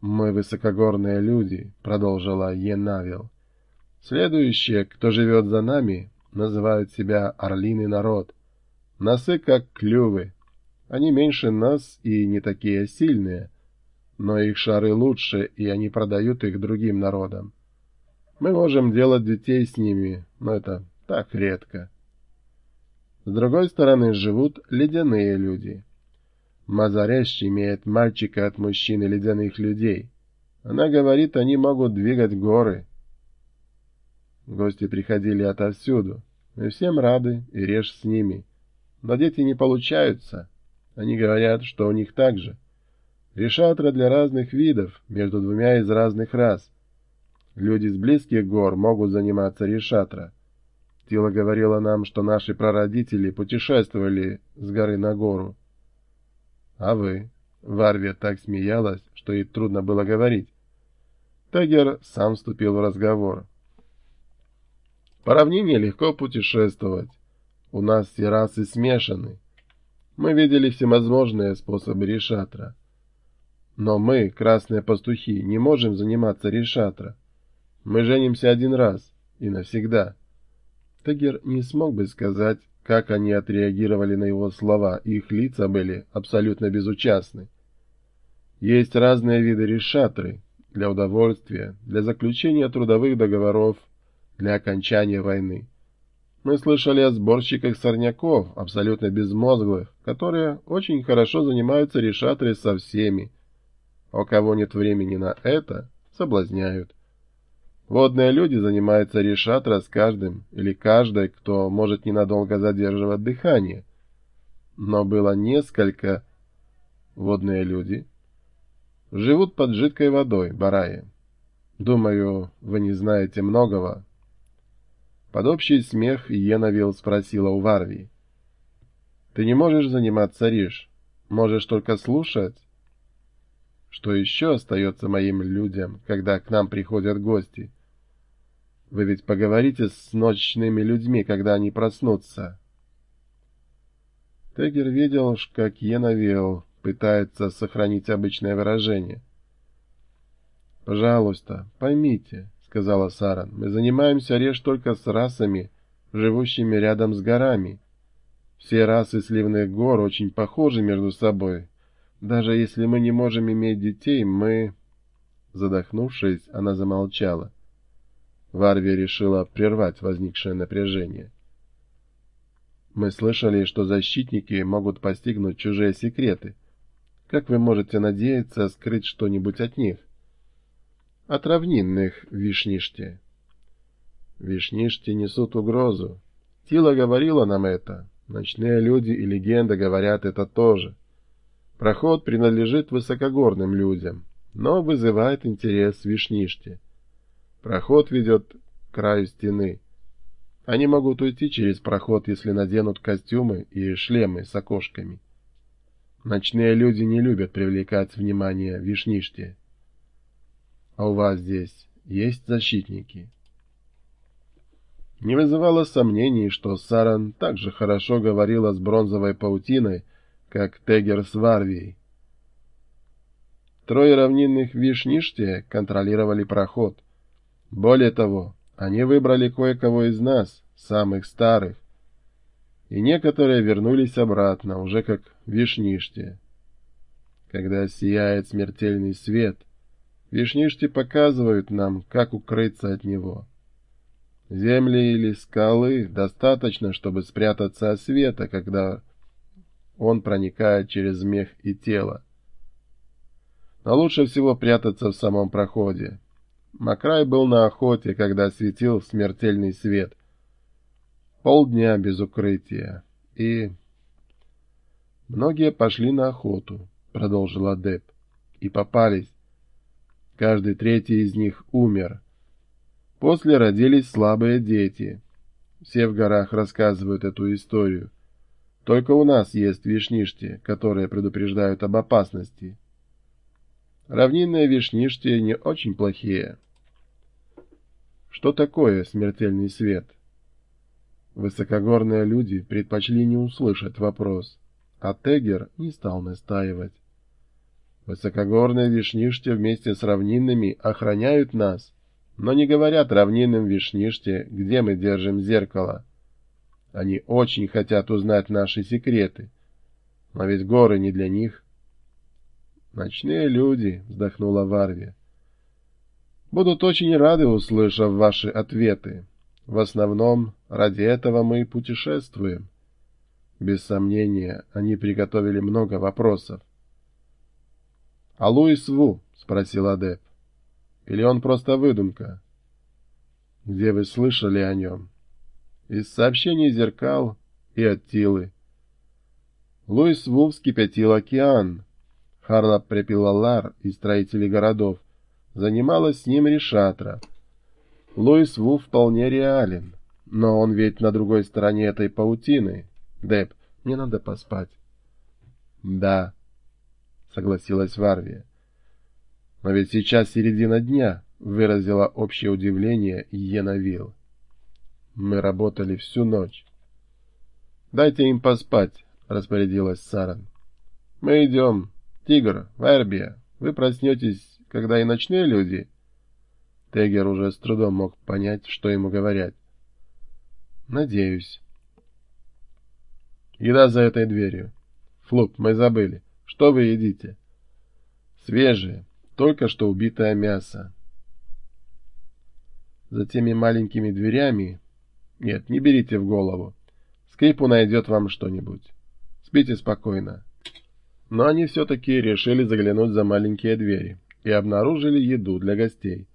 «Мы высокогорные люди», — продолжила Енавил. «Следующие, кто живет за нами, называют себя орлиный народ. Носы как клювы. Они меньше нас и не такие сильные, но их шары лучше, и они продают их другим народам. Мы можем делать детей с ними, но это так редко». С другой стороны живут ледяные люди — Мазареш имеет мальчика от мужчины ледяных людей. Она говорит, они могут двигать горы. Гости приходили отовсюду. Мы всем рады и режь с ними. Но дети не получаются. Они говорят, что у них так же. Решатра для разных видов, между двумя из разных рас. Люди с близких гор могут заниматься решатра. Тила говорила нам, что наши прародители путешествовали с горы на гору. А вы? Варвия так смеялась, что ей трудно было говорить. Тегер сам вступил в разговор. По равнине легко путешествовать. У нас все расы смешаны. Мы видели всевозможные способы решатра. Но мы, красные пастухи, не можем заниматься решатра. Мы женимся один раз и навсегда. Тегер не смог бы сказать, как они отреагировали на его слова, их лица были абсолютно безучастны. Есть разные виды решатры для удовольствия, для заключения трудовых договоров, для окончания войны. Мы слышали о сборщиках сорняков, абсолютно безмозглых, которые очень хорошо занимаются решатрой со всеми. А у кого нет времени на это, соблазняют. Водные люди занимаются решатра с каждым или каждой, кто может ненадолго задерживать дыхание. Но было несколько водные люди. Живут под жидкой водой, бараи. Думаю, вы не знаете многого. Под общий смех Йенавил спросила у Варви. Ты не можешь заниматься риш, можешь только слушать. Что еще остается моим людям, когда к нам приходят гости? — вы ведь поговорите с ночными людьми, когда они проснутся. Тегер видел, как Енавел пытается сохранить обычное выражение. «Пожалуйста, поймите», — сказала Саран, — «мы занимаемся речь только с расами, живущими рядом с горами. Все расы сливных гор очень похожи между собой. Даже если мы не можем иметь детей, мы...» Задохнувшись, она замолчала. Варви решила прервать возникшее напряжение. Мы слышали, что защитники могут постигнуть чужие секреты. Как вы можете надеяться скрыть что-нибудь от них? От равнинных вишниште. Вишниште несут угрозу. Тила говорила нам это. Ночные люди и легенда говорят это тоже. Проход принадлежит высокогорным людям, но вызывает интерес вишниште. Проход ведет к краю стены. Они могут уйти через проход, если наденут костюмы и шлемы с окошками. Ночные люди не любят привлекать внимание вишниште. А у вас здесь есть защитники? Не вызывало сомнений, что Саран так же хорошо говорила с бронзовой паутиной, как Тегер с Варвией. Трое равнинных вишниште контролировали проход — более того, они выбрали кое-кого из нас, самых старых, и некоторые вернулись обратно, уже как вишништи. Когда сияет смертельный свет, вишништи показывают нам, как укрыться от него. Земли или скалы достаточно, чтобы спрятаться от света, когда он проникает через мех и тело. Но лучше всего прятаться в самом проходе. Макрай был на охоте, когда светил смертельный свет. Полдня без укрытия. И... Многие пошли на охоту, продолжил Адеп, и попались. Каждый третий из них умер. После родились слабые дети. Все в горах рассказывают эту историю. Только у нас есть вишништи, которые предупреждают об опасности. Равнинные вишништи не очень плохие. Что такое смертельный свет? Высокогорные люди предпочли не услышать вопрос, а Тегер не стал настаивать. Высокогорные вишништи вместе с равнинными охраняют нас, но не говорят равнинным вишниште, где мы держим зеркало. Они очень хотят узнать наши секреты, но ведь горы не для них. «Ночные люди», — вздохнула Варви, — «будут очень рады, услышав ваши ответы. В основном ради этого мы и путешествуем». Без сомнения, они приготовили много вопросов. «А Луис Ву?» — спросил Адеп. «Или он просто выдумка?» «Где вы слышали о нем?» «Из сообщений зеркал и от Тилы». Луис Ву вскипятил океан. Харла Препилалар из строителей городов занималась с ним Решатра. Луис Ву вполне реален, но он ведь на другой стороне этой паутины. Деп, мне надо поспать. Да, согласилась Варвия. Но ведь сейчас середина дня, выразила общее удивление Енавил. Мы работали всю ночь. Дайте им поспать, распорядилась Саран. Мы идем. Тигр, Варбия, вы проснетесь, когда и ночные люди... Тегер уже с трудом мог понять, что ему говорят. «Надеюсь». Еда за этой дверью. Флуп, мы забыли. Что вы едите? Свежее, только что убитое мясо. За теми маленькими дверями... Нет, не берите в голову. Скрипу найдет вам что-нибудь. Спите спокойно. Но они все-таки решили заглянуть за маленькие двери и обнаружили еду для гостей.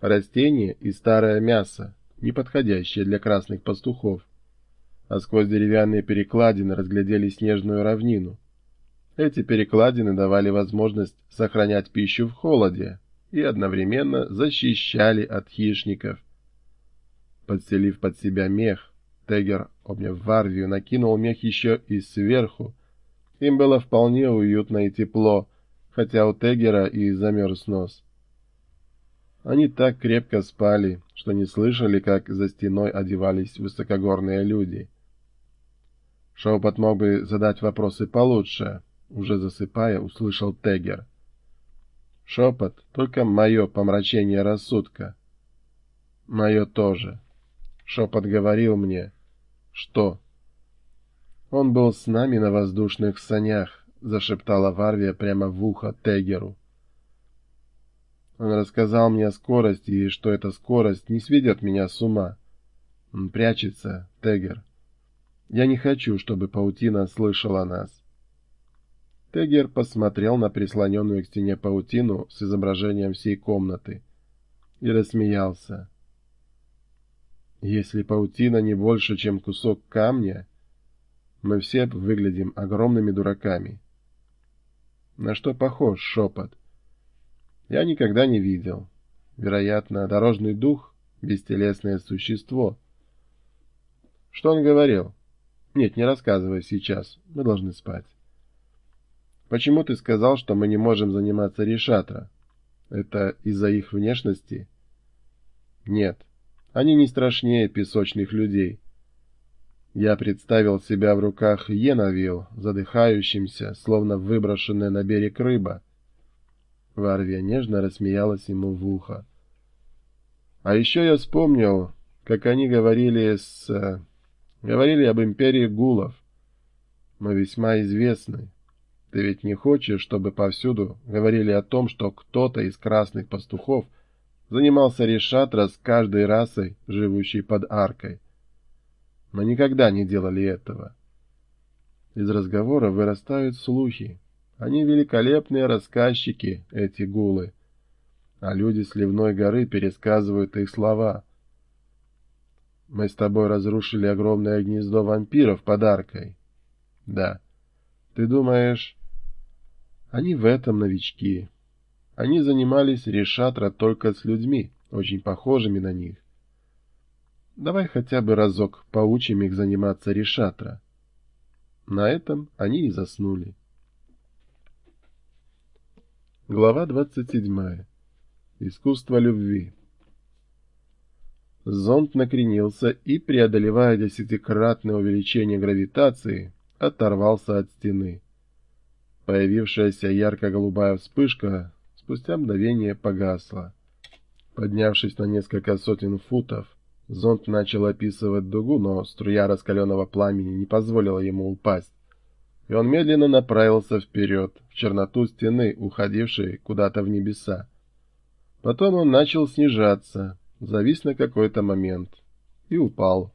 Растения и старое мясо, не подходящее для красных пастухов а сквозь деревянные перекладины разглядели снежную равнину. Эти перекладины давали возможность сохранять пищу в холоде и одновременно защищали от хищников. Подселив под себя мех, Тегер, обняв Варвию, накинул мех еще и сверху. Им было вполне уютно и тепло, хотя у Тегера и замерз нос. Они так крепко спали, что не слышали, как за стеной одевались высокогорные люди — Шепот мог бы задать вопросы получше. Уже засыпая, услышал Тегер. Шепот — только мое помрачение рассудка. Мое тоже. Шепот говорил мне. Что? Он был с нами на воздушных санях, зашептала Варвия прямо в ухо Тегеру. Он рассказал мне о скорости, и что эта скорость не сведет меня с ума. Он прячется, Тегер. Я не хочу, чтобы паутина слышала нас. Тегер посмотрел на прислоненную к стене паутину с изображением всей комнаты и рассмеялся. Если паутина не больше, чем кусок камня, мы все выглядим огромными дураками. На что похож шепот? Я никогда не видел. Вероятно, дорожный дух — бестелесное существо. Что он говорил? Нет, не рассказывай сейчас. Мы должны спать. Почему ты сказал, что мы не можем заниматься решатра? Это из-за их внешности? Нет. Они не страшнее песочных людей. Я представил себя в руках Енавил, задыхающимся, словно выброшенная на берег рыба. Варвия нежно рассмеялась ему в ухо. А еще я вспомнил, как они говорили с... Говорили об империи гулов. Мы весьма известны. Ты ведь не хочешь, чтобы повсюду говорили о том, что кто-то из красных пастухов занимался решатра с каждой расой, живущей под аркой. Мы никогда не делали этого. Из разговора вырастают слухи. Они великолепные рассказчики, эти гулы. А люди с Ливной горы пересказывают их слова — мы с тобой разрушили огромное гнездо вампиров подаркой. Да. Ты думаешь... Они в этом новички. Они занимались решатра только с людьми, очень похожими на них. Давай хотя бы разок поучим их заниматься решатра. На этом они и заснули. Глава двадцать седьмая. Искусство любви. Зонд накренился и, преодолевая десятикратное увеличение гравитации, оторвался от стены. Появившаяся ярко-голубая вспышка спустя мгновение погасла. Поднявшись на несколько сотен футов, зонд начал описывать дугу, но струя раскаленного пламени не позволила ему упасть, и он медленно направился вперед, в черноту стены, уходившей куда-то в небеса. Потом он начал снижаться, завис на какой-то момент и упал.